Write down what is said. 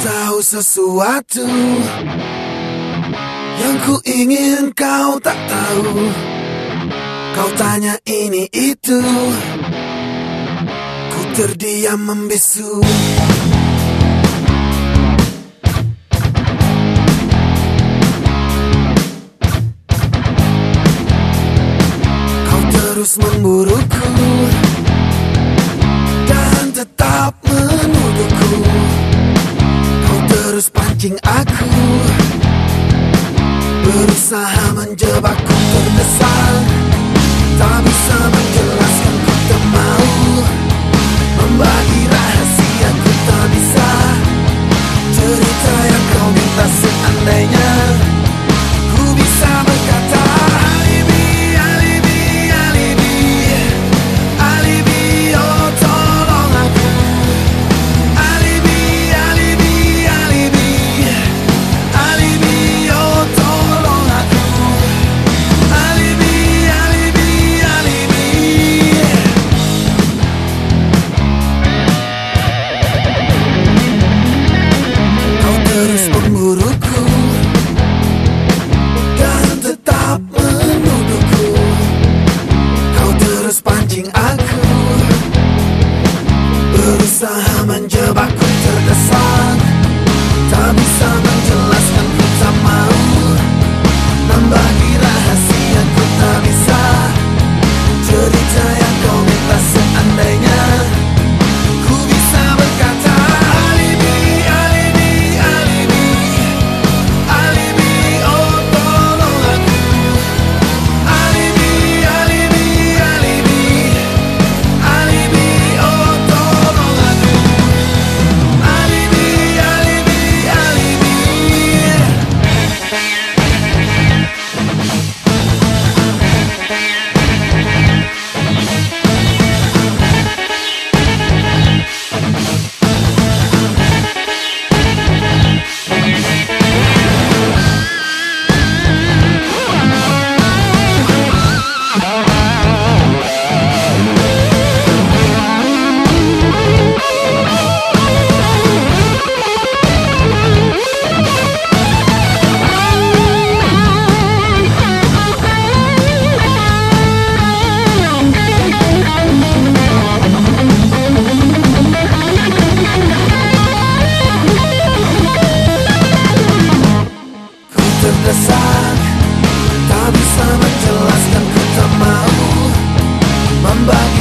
tahu sesuatu yang ku ingin kau tak tahu. Kau tanya ini itu, ku terdiam membisu. Kau terus memburuku. Usaha menjebakku terbesar usaha menjebakku terdesak Tak bisa menjelaskan ku tak mau Membagi